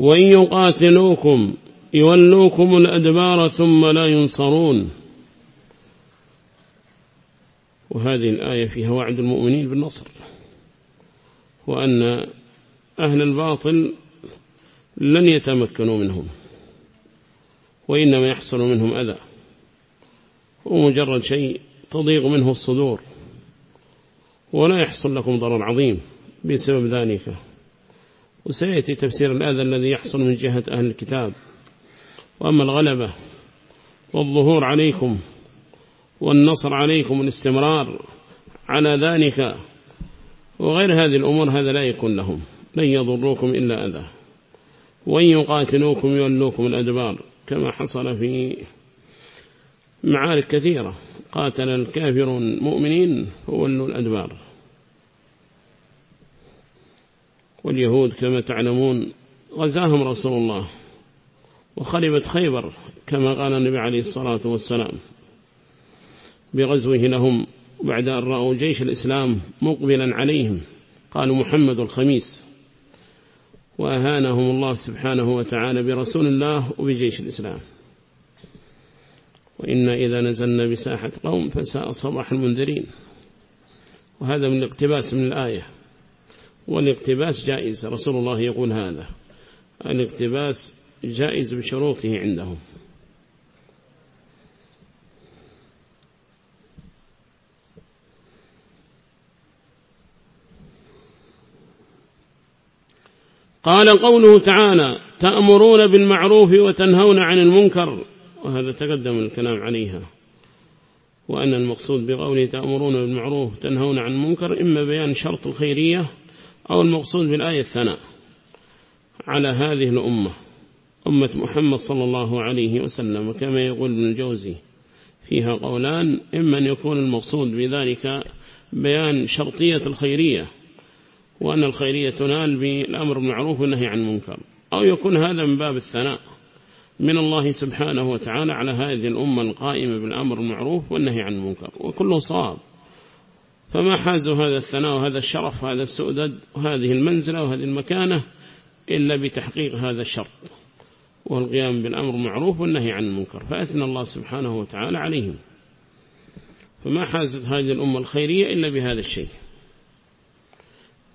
وإن يقاتلوكم يولوكم الأدبار ثم لا ينصرون. وهذه الآية فيها وعد المؤمنين بالنصر. وأن أهل الباطل لن يتمكنوا منهم وإنما يحصل منهم أذى. ومجرد شيء تضيق منه الصدور ولا يحصل لكم ضرر عظيم بسبب ذلك. وسيأتي تفسير الأذى الذي يحصل من جهة أهل الكتاب. وأما الغلبة والظهور عليكم والنصر عليكم والاستمرار على ذلك وغير هذه الأمور هذا لا يكون لهم. لن يضروكم إلا أذى. وإن يقاتلوكم يولوكم الأدبار كما حصل في معارك كثيرة. قاتل الكافر المؤمنين فولوا الأدبار. واليهود كما تعلمون غزاهم رسول الله وخربت خيبر كما قال النبي عليه الصلاة والسلام بغزوه لهم بعد أن رأوا جيش الإسلام مقبلا عليهم قالوا محمد الخميس وأهانهم الله سبحانه وتعالى برسول الله وبجيش الإسلام وإن إذا نزلنا بساحة قوم فساء صباح المنذرين وهذا من الاقتباس من الآية والاقتباس جائز. رسول الله يقول هذا. الاقتباس جائز بشروطه عندهم. قال قوله تعالى تأمرون بالمعروف وتنهون عن المنكر. وهذا تقدم الكلام عليها. وأن المقصود بقوله تأمرون بالمعروف تنهون عن المنكر إما بيان شرط الخيرية أو المقصود بالآية الثناء على هذه الأمة أمة محمد صلى الله عليه وسلم. كما يقول ابن الجوزي فيها قولان إما أن يكون المقصود بذلك بيان شرطية الخيرية وأن الخيرية تنال بالأمر بالمعروف والنهي عن المنكر أو يكون هذا من باب الثناء من الله سبحانه وتعالى على هذه الأمة القائمة بالأمر المعروف والنهي عن المنكر. وكله صواب. فما حازوا هذا الثناء وهذا الشرف وهذا السؤدد وهذه المنزلة وهذه المكانة إلا بتحقيق هذا الشرط. والقيام بالأمر المعروف والنهي عن المنكر فأثنى الله سبحانه وتعالى عليهم. فما حازت هذه الأمة الخيرية إلا بهذا الشيء.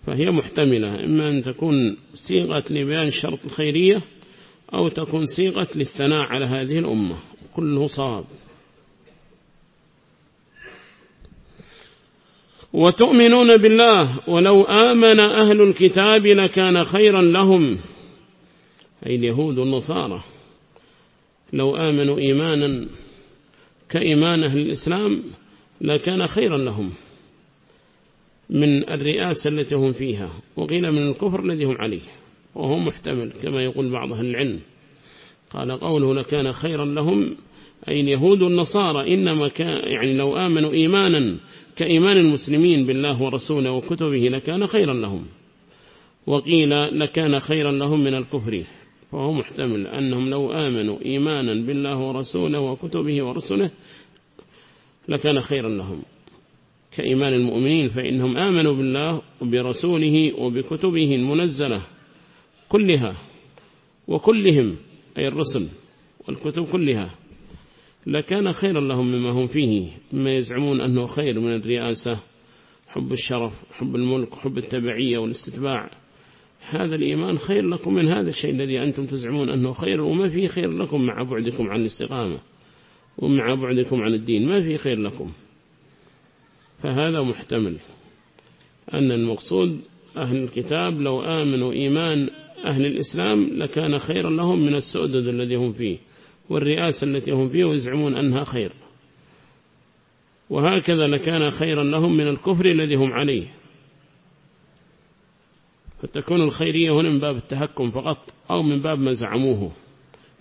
فهي محتملة إما أن تكون صيغة لبيان الشرط الخيرية أو تكون صيغة للثناء على هذه الأمة كله صواب وتؤمنون بالله ولو آمن أهل الكتاب لكان خيرا لهم. أي اليهود والنصارى. لو آمنوا إيمانا كإيمان أهل الإسلام لكان خيرا لهم من الرئاسة التي هم فيها وقيل من الكفر الذي هم عليه وهو محتمل كما يقول بعض أهل العلم. قال قوله لكان خيرا لهم أي اليهود والنصارى إنما يعني لو آمنوا إيمانا كإيمان المسلمين بالله ورسوله وكتبه لكان خيرا لهم. وقيل لكان خيرا لهم من الكفر فهو محتمل أنهم لو آمنوا إيمانا بالله ورسوله وكتبه ورسله لكان خيرا لهم. كإيمان المؤمنين فإنهم آمنوا بالله وبرسوله وبكتبه المنزلة كلها وكلهم. أي الرسل والكتب كلها لكان خيرا لهم مما هم فيه مما يزعمون أنه خير من الرئاسة حب الشرف حب الملك حب التبعية والاستتباع. هذا الإيمان خير لكم من هذا الشيء الذي أنتم تزعمون أنه خير وما فيه خير لكم مع بعدكم عن الاستقامة ومع بعدكم عن الدين. ما فيه خير لكم. فهذا محتمل. أن المقصود أهل الكتاب لو آمنوا إيمان أهل الإسلام لكان خيرا لهم من السؤدد الذي هم فيه والرئاسة التي هم فيه ويزعمون أنها خير. وهكذا لكان خيرا لهم من الكفر الذي هم عليه. فتكون الخيرية هنا من باب التهكم فقط أو من باب ما زعموه.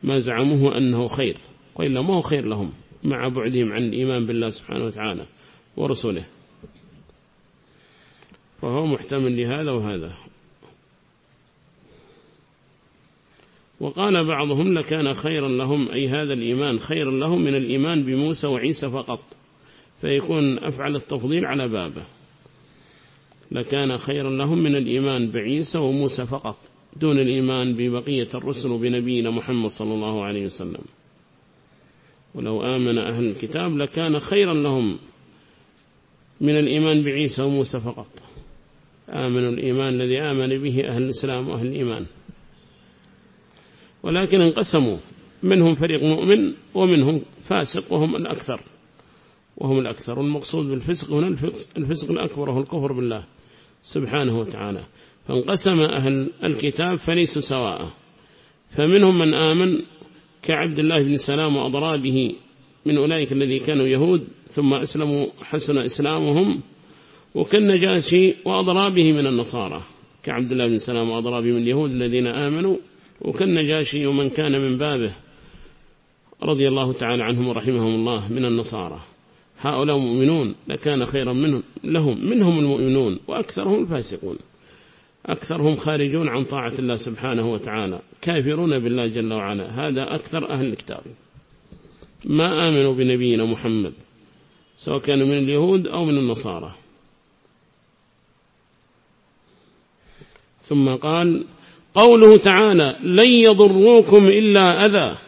ما زعموه أنه خير. وإلا ما هو خير لهم مع بعدهم عن الإيمان بالله سبحانه وتعالى ورسوله فهو محتمل لهذا وهذا. وقال بعضهم لكان خيرا لهم أي هذا الإيمان خيرا لهم من الإيمان بموسى وعيسى فقط فيكون أفعل التفضيل على بابه. لكان خيرا لهم من الإيمان بعيسى وموسى فقط دون الإيمان ببقية الرسل وبنبينا محمد صلى الله عليه وسلم. ولو آمن أهل الكتاب لكان خيرا لهم من الإيمان بعيسى وموسى فقط. آمنوا الإيمان الذي آمن به أهل الإسلام وأهل الإيمان. ولكن انقسموا. منهم فريق مؤمن ومنهم فاسق وهم الأكثر. وهم الأكثر. والمقصود بالفسق هنا الفسق الأكبر وهو الكفر بالله سبحانه وتعالى. فانقسم أهل الكتاب فليسوا سواء. فمنهم من آمن كعبد الله بن سلام وأضرابه من أولئك الذي كانوا يهود ثم أسلموا حسن إسلامهم. وكالنجاشي وأضرابه من النصارى كعبد الله بن سلام وأضرابه من اليهود الذين آمنوا. وكالنجاشي ومن كان من بابه رضي الله تعالى عنهم ورحمهم الله من النصارى. هؤلاء مؤمنون لكان خيرا منهم لهم منهم المؤمنون وأكثرهم الفاسقون. أكثرهم خارجون عن طاعة الله سبحانه وتعالى كافرون بالله جل وعلا. هذا أكثر أهل الكتاب. ما آمنوا بنبينا محمد سواء كانوا من اليهود أو من النصارى. ثم قال قوله تعالى لن يضروكم إلا أذى.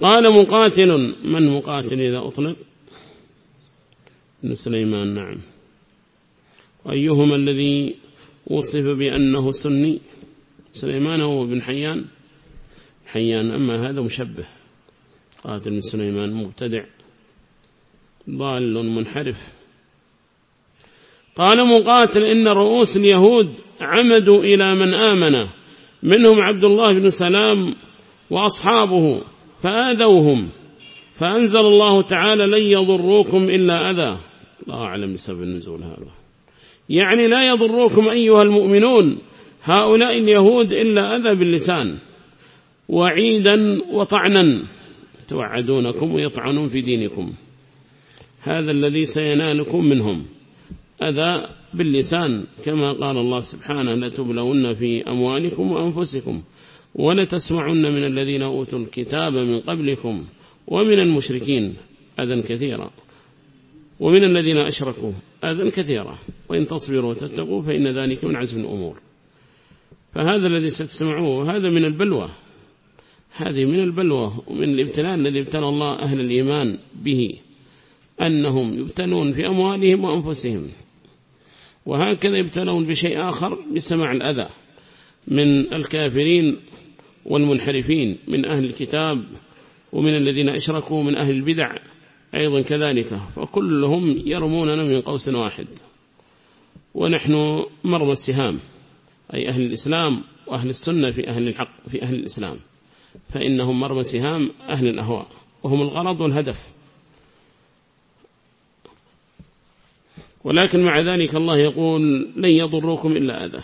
قال مقاتل من مقاتل إذا أطلق؟ ابن سليمان نعم. وأيهما الذي وصف بأنه سني؟ سليمان هو ابن حيان. حيان أما هذا مشبه. قاتل بن سليمان مبتدع. ضال منحرف. قال مقاتل إن رؤوس اليهود عمدوا إلى من آمن. منهم عبد الله بن سلام وأصحابه فآذوهم فأنزل الله تعالى لن يضروكم إلا أذى. الله أعلم بسبب النزول هذا. يعني لا يضروكم أيها المؤمنون هؤلاء اليهود إلا أذى باللسان وعيدا وطعنا توعدونكم ويطعنون في دينكم. هذا الذي سينالكم منهم أذى باللسان كما قال الله سبحانه لتبلون في أموالكم وأنفسكم ولتسمعن من الذين أوتوا الكتاب من قبلكم ومن المشركين أذى كثيرا ومن الذين أشركوا أذى كثيرا وإن تصبروا وتتقوا فإن ذلك من عزم الأمور. فهذا الذي ستسمعوه هذا من البلوى هذه من البلوى ومن الابتلاء الذي ابتلى الله أهل الإيمان به أنهم يبتلون في أموالهم وأنفسهم. وهكذا يبتلون بشيء آخر بسماع الأذى من الكافرين والمنحرفين من أهل الكتاب ومن الذين أشركوا من أهل البدع أيضا كذلك. فكلهم يرموننا من قوس واحد. ونحن مرمى السهام أي أهل الإسلام وأهل السنة في أهل الحق في أهل الإسلام. فإنهم مرمى سهام أهل الأهواء وهم الغرض والهدف. ولكن مع ذلك الله يقول لن يضروكم إلا أذى.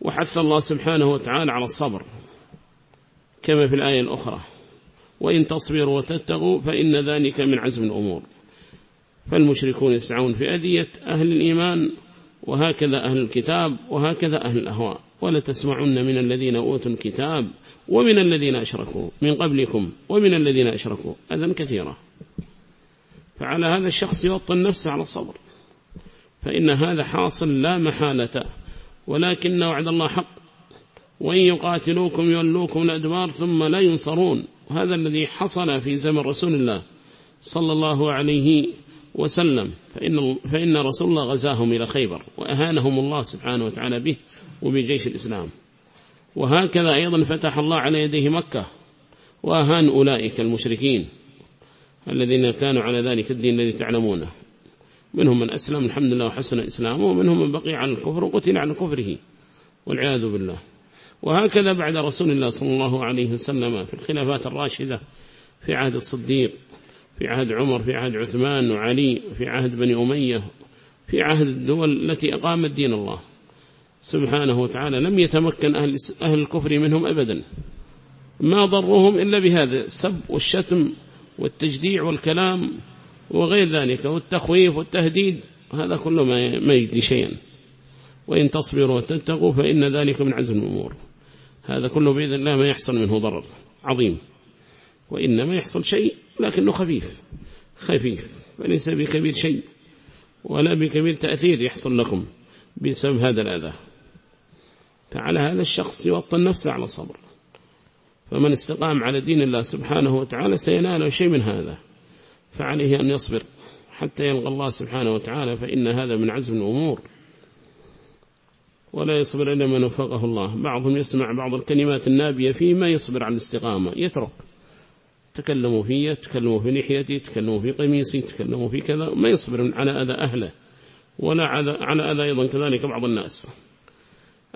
وحث الله سبحانه وتعالى على الصبر كما في الآية الأخرى. وإن تصبروا وتتقوا فإن ذلك من عزم الأمور. فالمشركون يسعون في أذية أهل الإيمان وهكذا أهل الكتاب وهكذا أهل الأهواء. ولا تسمعن من الذين أوتوا الكتاب ومن الذين أشركوا من قبلكم ومن الذين أشركوا. أذن كثيرة. فعلى هذا الشخص يوطن نفسه على الصبر. فإن هذا حاصل لا محالة ولكن وعد الله حق. وإن يقاتلوكم يولوكم الأدبار ثم لا ينصرون. وهذا الذي حصل في زمن رسول الله صلى الله عليه وسلم. فإن, فإن رسول الله غزاهم إلى خيبر وأهانهم الله سبحانه وتعالى به وبجيش الإسلام. وهكذا أيضا فتح الله على يديه مكة وأهان أولئك المشركين الذين كانوا على ذلك الدين الذي تعلمونه. منهم من أسلم الحمد لله وحسن إسلامه ومنهم من بقي على الكفر وقتل على كفره والعياذ بالله. وهكذا بعد رسول الله صلى الله عليه وسلم في الخلافات الراشدة في عهد الصديق في عهد عمر في عهد عثمان وعلي في عهد بني أمية في عهد الدول التي أقامت دين الله. سبحانه وتعالى لم يتمكن أهل, أهل الكفر منهم أبدا. ما ضرهم إلا بهذا السب والشتم والتجديع والكلام وغير ذلك والتخويف والتهديد هذا كله ما يجدي شيئا. وإن تصبروا وتتقوا فإن ذلك من عزم الأمور. هذا كله بإذن الله ما يحصل منه ضرر عظيم. وإنما يحصل شيء لكنه خفيف خفيف فليس بكبير شيء ولا بكبير تأثير يحصل لكم بسبب هذا الأذى. فعلى هذا الشخص يوطن نفسه على الصبر. فمن استقام على دين الله سبحانه وتعالى سينال شيء من هذا. فعليه أن يصبر حتى يلقى الله سبحانه وتعالى فإن هذا من عزم الأمور. ولا يصبر إلا من وفقه الله. بعضهم يسمع بعض الكلمات النابية فيه ما يصبر على الاستقامة يترك. تكلموا فيه تكلموا في لحيتي تكلموا في قميصي تكلموا في كذا ما يصبر على أذى أهله. ولا على أذى أيضا كذلك بعض الناس.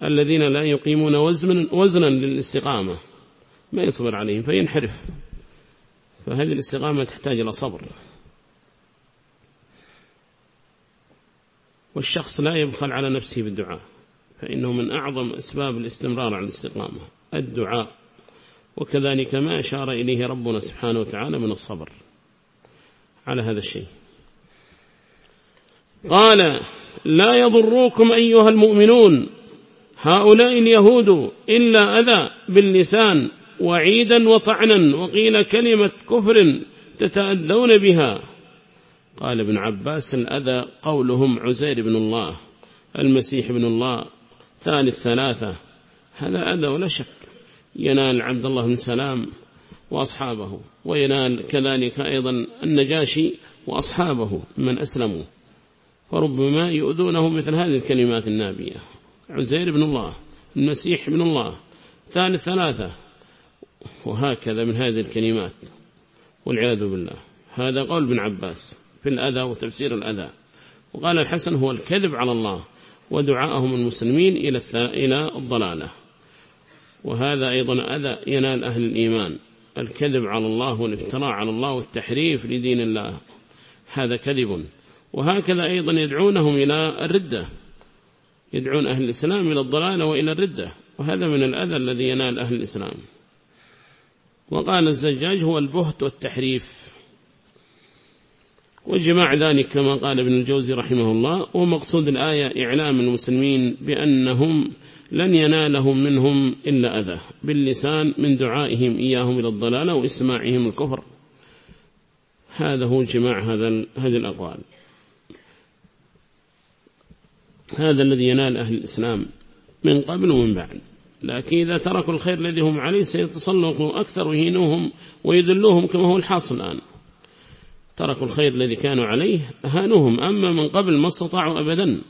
الذين لا يقيمون وزنا, وزنا للاستقامة ما يصبر عليهم فينحرف. فهذه الاستقامة تحتاج إلى صبر. والشخص لا يبخل على نفسه بالدعاء فإنه من أعظم أسباب الاستمرار على الاستقامة الدعاء. وكذلك ما أشار إليه ربنا سبحانه وتعالى من الصبر على هذا الشيء. قال لا يضروكم أيها المؤمنون هؤلاء اليهود إلا أذى باللسان وعيدا وطعنا وقيل كلمة كفر تتأذون بها. قال ابن عباس الأذى قولهم عزير بن الله المسيح بن الله ثالث ثلاثة هذا أذى ولا شك. ينال عبد الله بن سلام وأصحابه وينال كذلك أيضا النجاشي وأصحابه من أسلموا. فربما يؤذونه مثل هذه الكلمات النابية. عزير بن الله المسيح بن الله ثالث ثلاثة وهكذا من هذه الكلمات والعياذ بالله. هذا قول ابن عباس في الأذى وتفسير الأذى. وقال الحسن هو الكذب على الله ودعاءهم المسلمين إلى إلى الضلالة. وهذا أيضا أذى ينال أهل الإيمان. الكذب على الله والافتراء على الله والتحريف لدين الله. هذا كذب. وهكذا أيضا يدعونهم إلى الردة. يدعون أهل الإسلام إلى الضلالة وإلى الردة. وهذا من الأذى الذي ينال أهل الإسلام. وقال الزجاج هو البهت والتحريف. وجماع ذلك كما قال ابن الجوزي رحمه الله ومقصود الآية إعلام المسلمين بأنهم لن ينالهم منهم إلا أذى باللسان من دعائهم إياهم إلى الضلالة وإسماعهم الكفر. هذا هو جماع هذا هذه الأقوال. هذا الذي ينال أهل الإسلام من قبل ومن بعد. لكن إذا تركوا الخير الذي هم عليه سيتسلقوا أكثر ويهينوهم ويذلوهم كما هو الحاصل الآن. تركوا الخير الذي كانوا عليه أهانوهم أما من قبل ما استطاعوا أبدا.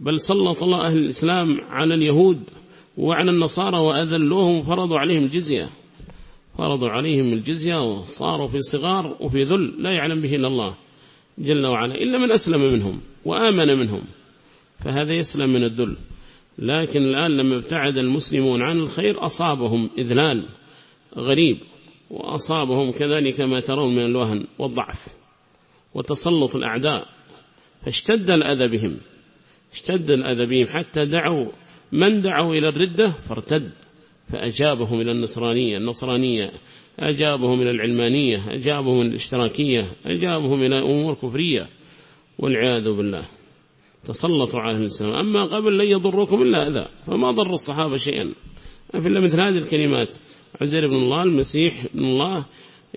بل سلط الله أهل الإسلام على اليهود وعلى النصارى وأذلوهم وفرضوا عليهم الجزية. فرضوا عليهم الجزية وصاروا في صغار وفي ذل لا يعلم به إلا الله جل وعلا إلا من أسلم منهم وآمن منهم. فهذا يسلم من الذل. لكن الآن لما ابتعد المسلمون عن الخير أصابهم إذلال غريب وأصابهم كذلك ما ترون من الوهن والضعف وتسلط الأعداء فاشتد الأذى بهم اشتد الأذى بهم حتى دعوا من دعوا إلى الردة؟ فارتد فأجابهم إلى النصرانية النصرانية أجابهم إلى العلمانية أجابهم إلى الاشتراكية أجابهم إلى أمور كفرية والعياذ بالله. تسلطوا على الإسلام أما قبل لن يضركم إلا أذى فما ضر الصحابة شيئا. أفلا مثل هذه الكلمات عزير بن الله المسيح بن الله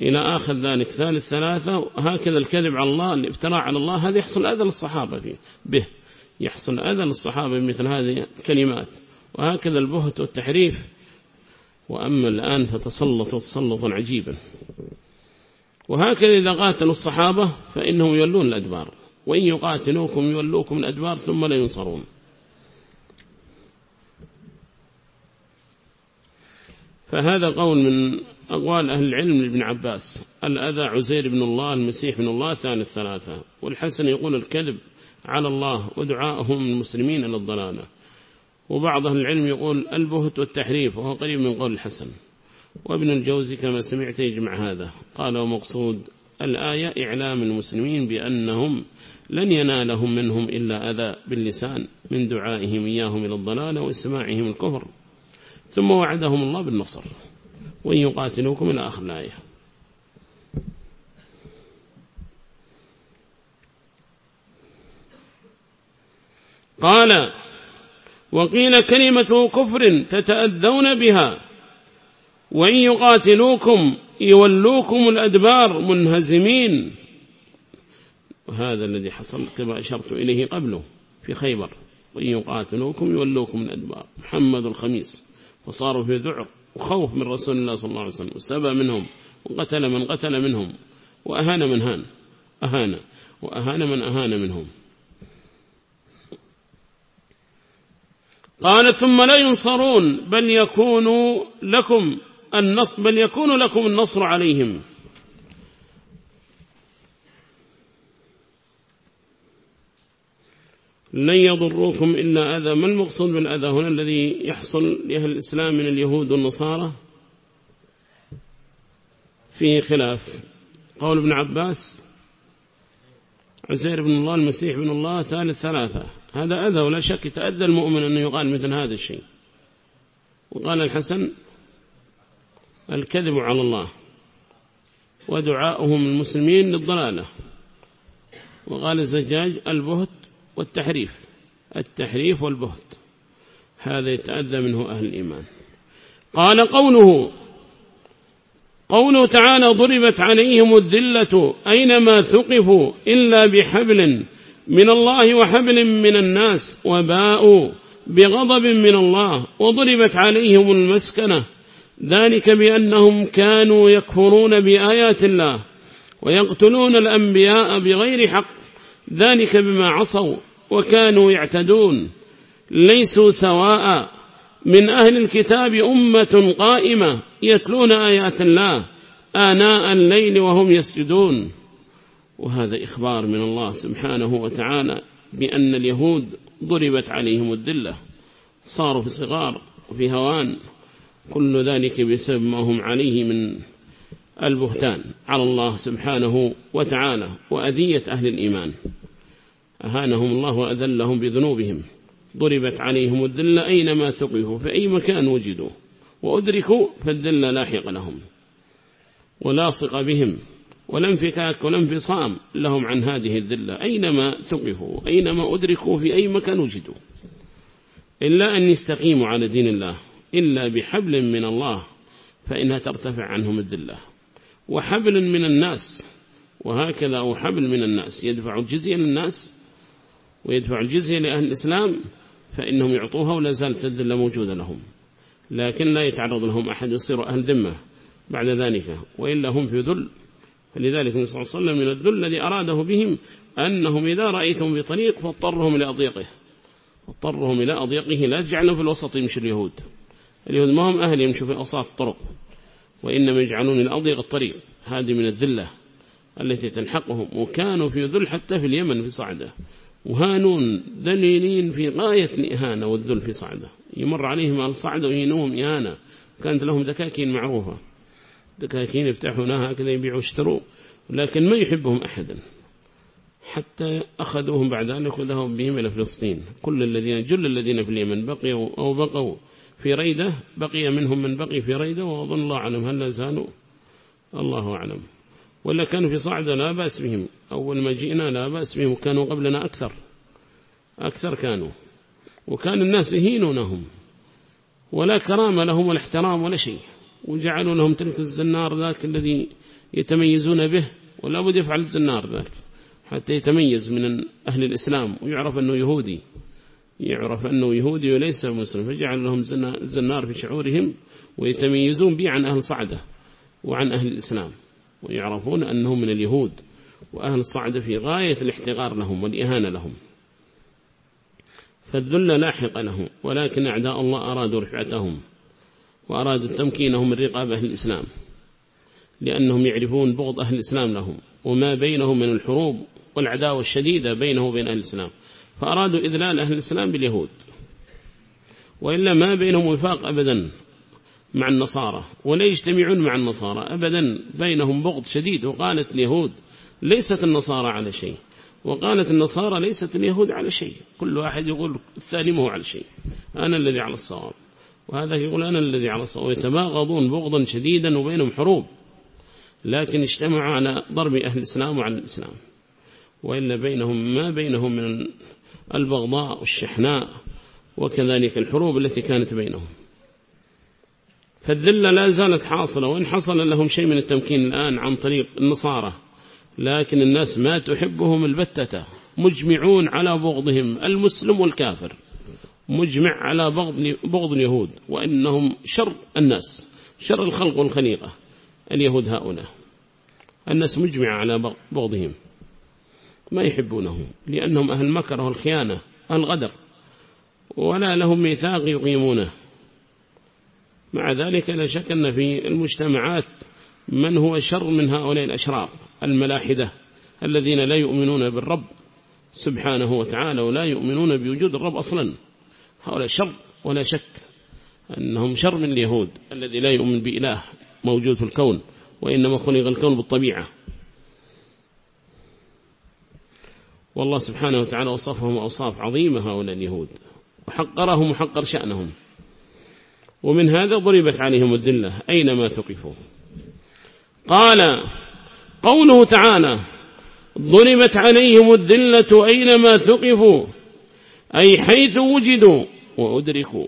إلى آخر ذلك ثالث ثلاثة هكذا الكذب على الله الافتراء على الله هذا يحصل أذى للصحابة به يحصل أذى للصحابة مثل هذه الكلمات. وهكذا البهت والتحريف. وأما الآن فتسلطوا تسلطا عجيبا. وهكذا إذا قاتلوا الصحابة فإنهم يولون الأدبار. وإن يقاتلوكم يولوكم الأدبار ثم لا ينصرون. فهذا قول من أقوال أهل العلم لابن عباس. الأذى عزير بن الله المسيح بن الله ثاني الثلاثة. والحسن يقول الكذب على الله ودعائهم المسلمين إلى الضلالة. وبعض أهل العلم يقول البهت والتحريف وهو قريب من قول الحسن. وابن الجوزي كما سمعت يجمع هذا. قال ومقصود الآية إعلام المسلمين بأنهم لن ينالهم منهم إلا أذى باللسان من دعائهم إياهم إلى الضلال وإسماعهم الكفر. ثم وعدهم الله بالنصر وإن يقاتلوكم إلى آخر الآية. قال وقيل كلمة كفر تتأذون بها وإن يقاتلوكم يولوكم الأدبار منهزمين. وهذا الذي حصل كما أشرت إليه قبله في خيبر. وإن يقاتلوكم يولوكم الأدبار. محمد الخميس. وصاروا في ذعر وخوف من رسول الله صلى الله عليه وسلم. وسبى منهم. وقتل من قتل منهم. وأهان من هان. أهان. وأهان من أهان منهم. قال ثم لا ينصرون. بل يكون لكم. النصر بل يكون لكم النصر عليهم. لن يضروكم إلا أذى. ما المقصود بالأذى هنا الذي يحصل لأهل الإسلام من اليهود والنصارى؟ فيه خلاف. قول ابن عباس عزير بن الله المسيح بن الله ثالث ثلاثة. هذا أذى ولا شك يتأذى المؤمن أنه يقال مثل هذا الشيء. وقال الحسن الكذب على الله ودعاؤهم المسلمين للضلالة. وقال الزجاج البهت والتحريف التحريف والبهت هذا يتأذى منه أهل الإيمان. قال قوله قوله تعالى ضربت عليهم الذلة أينما ثقفوا إلا بحبل من الله وحبل من الناس وباءوا بغضب من الله وضربت عليهم المسكنة ذلك بأنهم كانوا يكفرون بآيات الله ويقتلون الأنبياء بغير حق. ذلك بما عصوا وكانوا يعتدون. ليسوا سواء. من أهل الكتاب أمة قائمة يتلون آيات الله آناء الليل وهم يسجدون. وهذا إخبار من الله سبحانه وتعالى بأن اليهود ضربت عليهم الدلة صاروا في صغار وفي هوان. كل ذلك بسبب ما هم عليه من البهتان. على الله سبحانه وتعالى وأذية أهل الإيمان. أهانهم الله وأذلهم بذنوبهم. ضربت عليهم الذلة أينما ثقفوا في أي مكان وجدوا. وأدركوا فالذلة لاحق لهم. ولاصق بهم. ولا انفكاك ولا انفصام لهم عن هذه الذلة أينما ثقفوا أينما أدركوا في أي مكان وجدوا. إلا أن يستقيموا على دين الله. إلا بحبل من الله فإنها ترتفع عنهم الذلة وحبل من الناس وهكذا أو حبل من الناس يدفع الجزية للناس ويدفع الجزية لأهل الإسلام فإنهم يعطوها ولا زالت الذلة موجودة لهم لكن لا يتعرض لهم أحد يصير أهل ذمة بعد ذلك وإلا هم في ذل فلذلك النبي صلى الله عليه وسلم من الذل الذي أراده بهم أنهم إذا رأيتهم بطريق فاضطرهم إلى أضيقه اضطرهم إلى أضيقه لا تجعلهم في الوسط يمشي اليهود اليهود ما هم أهل يمشوا في أوساط الطرق وإنما يجعلون إلى أضيق الطريق هذه من الذلة التي تلحقهم وكانوا في ذل حتى في اليمن في صعدة. وهانون ذليلين في غاية الإهانة والذل في صعدة. يمر عليهم الصعدة ويهينوهم إهانة. كانت لهم دكاكين معروفة. دكاكين يفتحونها هكذا يبيعوا واشتروا لكن ما يحبهم أحدا. حتى أخذوهم بعد ذلك وذهبوا بهم إلى فلسطين. كل الذين جل الذين في اليمن بقيوا أو بقوا في ريدة بقي منهم من بقي في ريدة وأظن الله أعلم هل لا زالوا الله أعلم. ولا كانوا في صعدة لا بأس بهم. أول ما جئنا لا بأس بهم وكانوا قبلنا أكثر. أكثر كانوا. وكان الناس يهينونهم. ولا كرامة لهم ولا احترام ولا شيء. وجعلوا لهم تلك الزنار ذاك الذي يتميزون به ولا بد يفعل الزنار ذاك حتى يتميز من أهل الإسلام ويعرف أنه يهودي. يعرف أنه يهودي وليس مسلم فجعل لهم زنار في شعورهم ويتميزون به عن أهل صعدة وعن أهل الإسلام ويعرفون أنهم من اليهود وأهل الصعدة في غاية الاحتقار لهم والإهانة لهم. فالذل لاحق لهم ولكن أعداء الله أرادوا رفعتهم وأرادوا تمكينهم من رقاب أهل الإسلام لأنهم يعرفون بغض أهل الإسلام لهم وما بينهم من الحروب والعداوة الشديدة بينه وبين أهل الإسلام. فأرادوا إذلال أهل الإسلام باليهود وإلا ما بينهم وفاق أبدا مع النصارى ولا يجتمعون مع النصارى أبدا بينهم بغض شديد وقالت اليهود ليست النصارى على شيء وقالت النصارى ليست اليهود على شيء كل واحد يقول الثاني ما هو على شيء أنا الذي على الصواب وهذا يقول أنا الذي على الصواب ويتباغضون بغضا شديدا وبينهم حروب لكن اجتمعوا على ضرب أهل الإسلام وعلى الإسلام وإلا بينهم ما بينهم من البغضاء والشحناء وكذلك الحروب التي كانت بينهم. فالذلة لا زالت حاصلة وإن حصل لهم شيء من التمكين الآن عن طريق النصارى لكن الناس ما تحبهم البتة مجمعون على بغضهم المسلم والكافر مجمع على بغض اليهود وإنهم شر الناس شر الخلق والخليقة اليهود هؤلاء الناس مجمع على بغضهم. ما يحبونه لأنهم أهل مكر والخيانة أهل غدر ولا لهم ميثاق يقيمونه. مع ذلك لا شك أن في المجتمعات من هو شر من هؤلاء الأشرار الملاحدة الذين لا يؤمنون بالرب سبحانه وتعالى ولا يؤمنون بوجود الرب أصلا. هؤلاء شر ولا شك أنهم شر من اليهود الذي لا يؤمن بإله موجود في الكون وإنما خلق الكون بالطبيعة. والله سبحانه وتعالى وصفهم أوصاف عظيمة هؤلاء اليهود. وحقرهم وحقر شأنهم. ومن هذا ضربت عليهم الدلة أينما ثقفوا. قال قوله تعالى ضربت عليهم الدلة أينما ثقفوا أي حيث وجدوا وأدركوا.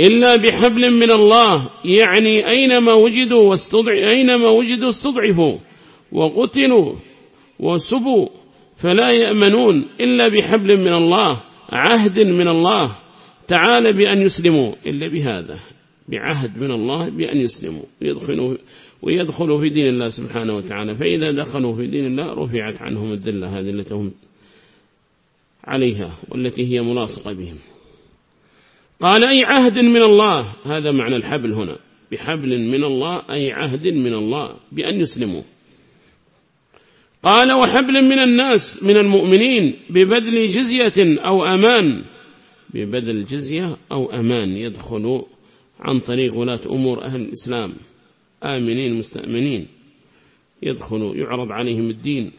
إلا بحبل من الله يعني أينما وجدوا واستضع أينما وجدوا استضعفوا وقتلوا وسبوا فلا يأمنون إلا بحبل من الله عهد من الله. تعالى بأن يسلموا إلا بهذا بعهد من الله بأن يسلموا. ويدخلوا, ويدخلوا في دين الله سبحانه وتعالى. فإذا دخلوا في دين الله رفعت عنهم الدلة هذه التي هم عليها والتي هي ملاصقة بهم. قال أي عهد من الله؟ هذا معنى الحبل هنا. بحبل من الله أي عهد من الله بأن يسلموا. قال وحبل من الناس من المؤمنين ببدل جزية أو أمان. ببدل جزية أو أمان يدخلوا عن طريق ولاة أمور أهل الإسلام. آمنين مستأمنين. يدخلوا يعرض عليهم الدين.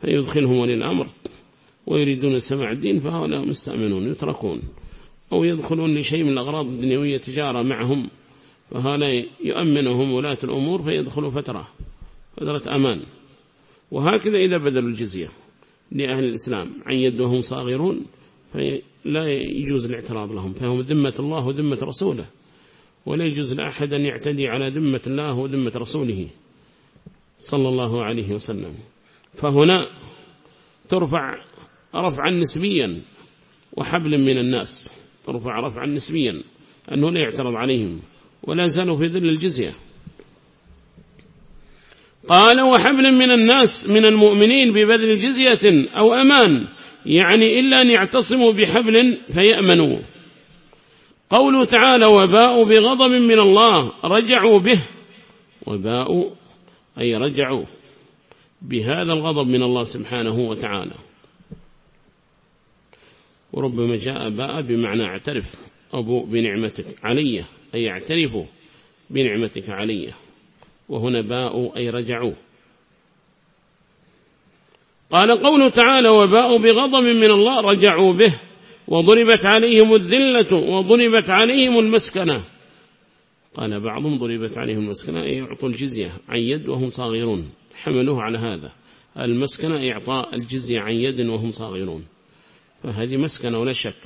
فيدخلهم ولي الأمر ويريدون سماع الدين فهؤلاء مستأمنون يتركون. أو يدخلون لشيء من الأغراض الدنيوية تجارة معهم. فهؤلاء يؤمنهم ولاة الأمور فيدخلوا فترة فترة أمان. وهكذا إذا بدلوا الجزية لأهل الإسلام. عن يد وهم صاغرون فلا يجوز الاعتراض لهم فهم ذمة الله وذمة رسوله ولا يجوز لأحد أن يعتدي على ذمة الله وذمة رسوله صلى الله عليه وسلم. فهنا ترفع رفعا نسبيا وحبل من الناس ترفع رفعا نسبيا أنه لا يعترض عليهم ولا زالوا في ذل الجزية. قال وحبل من الناس من المؤمنين ببذل جزية أو أمان يعني إلا أن يعتصموا بحبل فيأمنوا. قوله تعالى وباءوا بغضب من الله رجعوا به. وباءوا أي رجعوا بهذا الغضب من الله سبحانه وتعالى. وربما جاء باء بمعنى اعترف أبو بنعمتك علي أي اعترفوا بنعمتك علي. وهنا باءوا أي رجعوا. قال قوله تعالى وباءوا بغضب من الله رجعوا به وضربت عليهم الذلة وضربت عليهم المسكنة. قال بعضهم ضربت عليهم المسكنة يعطوا الجزية عن يد وهم صاغرون. حملوه على هذا. المسكنة إعطاء الجزية عن يد وهم صاغرون. فهذه مسكنة ولا شك.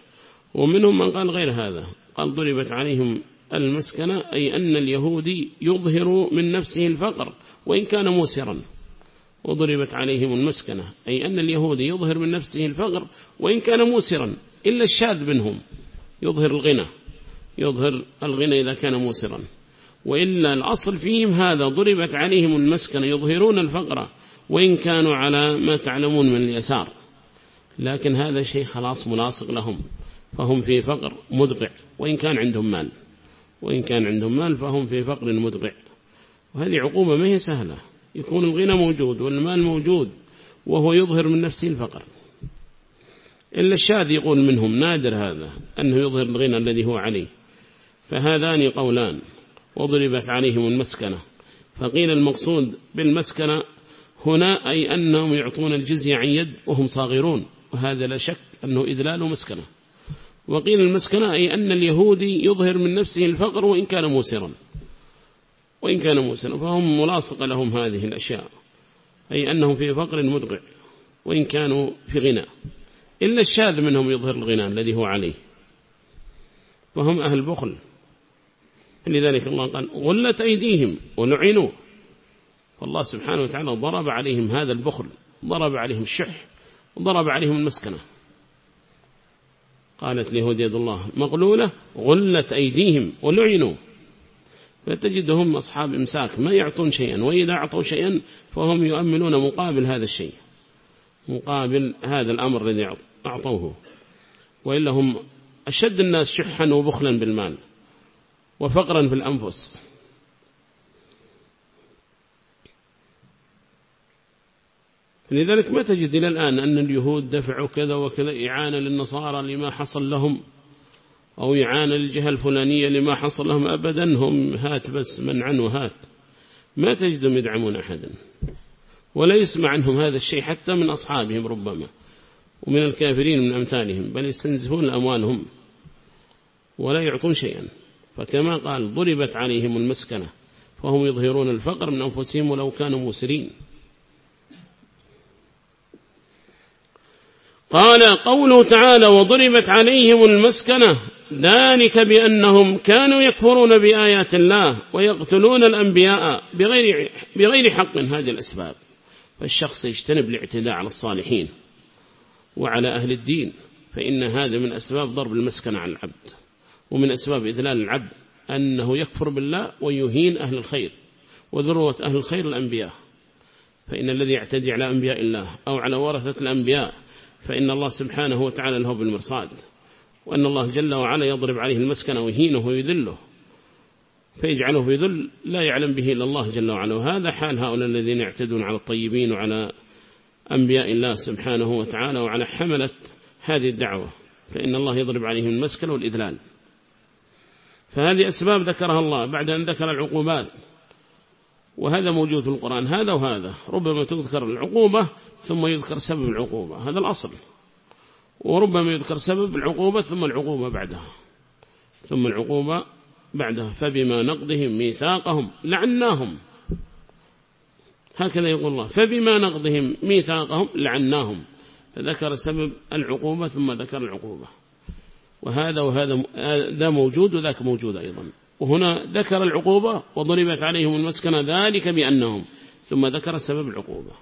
ومنهم من قال غير هذا. قال ضربت عليهم المسكنة أي أن اليهودي يظهر من نفسه الفقر وإن كان موسرا. وضربت عليهم المسكنة أي أن اليهودي يظهر من نفسه الفقر وإن كان موسرا إلا الشاذ منهم. يظهر الغنى يظهر الغنى إذا كان موسرا. وإلا الأصل فيهم هذا ضربت عليهم المسكنة يظهرون الفقر وإن كانوا على ما تعلمون من اليسار. لكن هذا شيء خلاص ملاصق لهم فهم في فقر مدقع وإن كان عندهم مال. وإن كان عندهم مال فهم في فقر مدقع وهذه عقوبة ما هي سهلة. يكون الغنى موجود والمال موجود وهو يظهر من نفسه الفقر. إلا الشاذ يقول منهم نادر هذا أنه يظهر الغنى الذي هو عليه. فهذان قولان. وضربت عليهم المسكنة. فقيل المقصود بالمسكنة هنا أي أنهم يعطون الجزية عن يد وهم صاغرون. وهذا لا شك أنه إذلال مسكنة. وقيل المسكنة أي أن اليهودي يظهر من نفسه الفقر وإن كان موسرا. وإن كان موسرا فهم ملاصق لهم هذه الأشياء أي أنهم في فقر مدقع وإن كانوا في غنى. إلا الشاذ منهم يظهر الغنى الذي هو عليه. فهم أهل بخل. لذلك الله قال غلت أيديهم ولعنوا. فالله سبحانه وتعالى ضرب عليهم هذا البخل ضرب عليهم الشح وضرب عليهم المسكنة. قالت اليهود يد الله مغلولة غلت أيديهم ولعنوا. فتجدهم أصحاب إمساك ما يعطون شيئا وإذا أعطوا شيئا فهم يؤملون مقابل هذا الشيء مقابل هذا الأمر الذي أعطوه. وإلا هم أشد الناس شحا وبخلا بالمال وفقرا في الأنفس. لذلك ما تجد إلى الآن أن اليهود دفعوا كذا وكذا إعانة للنصارى لما حصل لهم أو إعانة للجهة الفلانية لما حصل لهم. أبدا هم هات بس من عنه هات ما تجدهم يدعمون أحدا ولا يسمع عنهم هذا الشيء حتى من أصحابهم ربما ومن الكافرين من أمثالهم بل يستنزفون أموالهم ولا يعطون شيئا. فكما قال ضربت عليهم المسكنة فهم يظهرون الفقر من أنفسهم ولو كانوا مسرين. قال قوله تعالى وضربت عليهم المسكنة ذلك بأنهم كانوا يكفرون بآيات الله ويقتلون الأنبياء بغير, بغير حق هذه الأسباب. فالشخص يجتنب الاعتداء على الصالحين وعلى أهل الدين فإن هذا من أسباب ضرب المسكنة على العبد ومن أسباب إذلال العبد أنه يكفر بالله ويهين أهل الخير وذروة أهل الخير الأنبياء. فإن الذي يعتدي على أنبياء الله أو على ورثة الأنبياء فإن الله سبحانه وتعالى له بالمرصاد وأن الله جل وعلا يضرب عليه المسكن ويهينه ويذله فيجعله في ذل لا يعلم به إلا الله جل وعلا. وهذا حال هؤلاء الذين يعتدون على الطيبين وعلى أنبياء الله سبحانه وتعالى وعلى حملة هذه الدعوة. فإن الله يضرب عليهم المسكن والإذلال. فهذه أسباب ذكرها الله بعد أن ذكر العقوبات. وهذا موجود في القرآن هذا وهذا. ربما تذكر العقوبة ثم يذكر سبب العقوبة هذا الأصل. وربما يذكر سبب العقوبة ثم العقوبة بعدها. ثم العقوبة بعدها. فبما نقضهم ميثاقهم لعناهم. هكذا يقول الله. فبما نقضهم ميثاقهم لعناهم. فذكر سبب العقوبة ثم ذكر العقوبة. وهذا وهذا ذا موجود وذاك موجود أيضا. وهنا ذكر العقوبة وضربت عليهم المسكنة ذلك بأنهم ثم ذكر سبب العقوبة.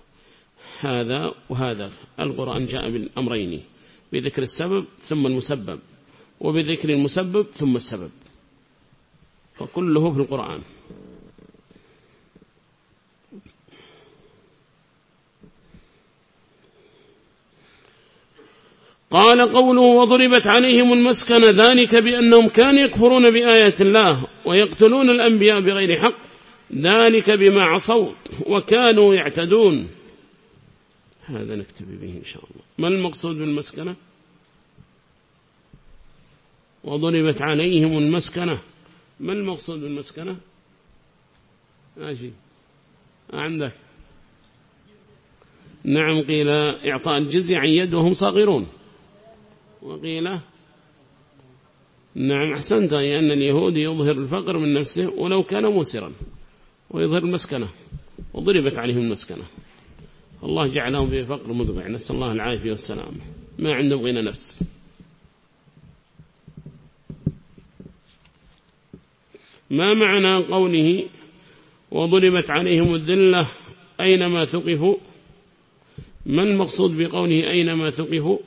هذا وهذا القرآن جاء بالأمرين بذكر السبب ثم المسبب وبذكر المسبب ثم السبب. فكله في القرآن. قال قوله وضربت عليهم المسكنة ذلك بأنهم كانوا يكفرون بآيات الله ويقتلون الأنبياء بغير حق ذلك بما عصوا وكانوا يعتدون. هذا نكتب به إن شاء الله. ما المقصود بالمسكنة وضربت عليهم المسكنة ما المقصود بالمسكنة ماشي. عندك. نعم قيل إعطاء الجزية عن يد وهم صاغرون. وقيل نعم أحسنت أي أن اليهود يظهر الفقر من نفسه ولو كان موسرا ويظهر المسكنة وضربت عليهم المسكنة. الله جعلهم في فقر مدغع نسأل الله العافية والسلام. ما عندهم غنى نفس. ما معنى قوله وضربت عليهم الذلة أينما ثقفوا؟ ما المقصود بقوله أينما ثقفوا؟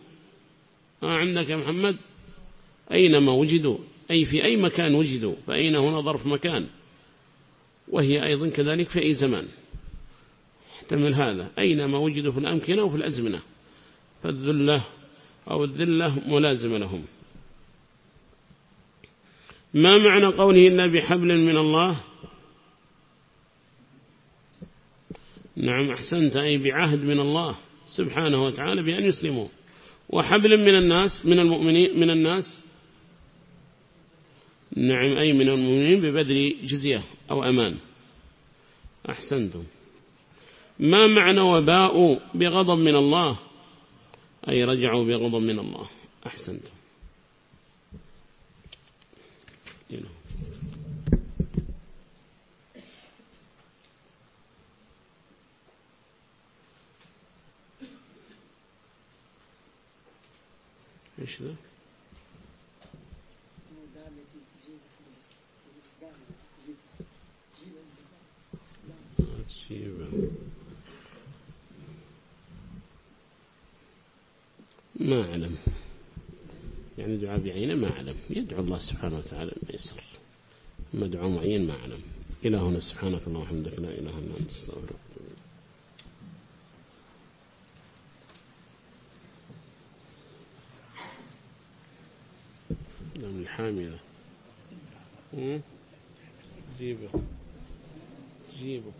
ما عندك يا محمد؟ أينما وجدوا؟ أي في أي مكان وجدوا؟ فأين هنا ظرف مكان؟ وهي أيضا كذلك في أي زمان. احتمل هذا. أينما وجدوا في الأمكنة وفي الأزمنة. فالذلة أو الذلة ملازمة لهم. ما معنى قوله إلا بحبل من الله؟ نعم أحسنت أي بعهد من الله سبحانه وتعالى بأن يسلموا. وحبل من الناس من المؤمنين من الناس. نعم أي من المؤمنين ببذل جزية أو أمان. أحسنتم. ما معنى وباء بغضب من الله؟ أي رجعوا بغضب من الله. أحسنتم. إيش ذا؟ ما أعلم. يعني دعاء بعينه ما أعلم. يدعو الله سبحانه وتعالى ما يسر. أما دعاء معين ما أعلم. إلى هنا سبحانك الله وحمدك لا إله إلا أنت أستغفرك نعم الحاملة جيبه. جيبه.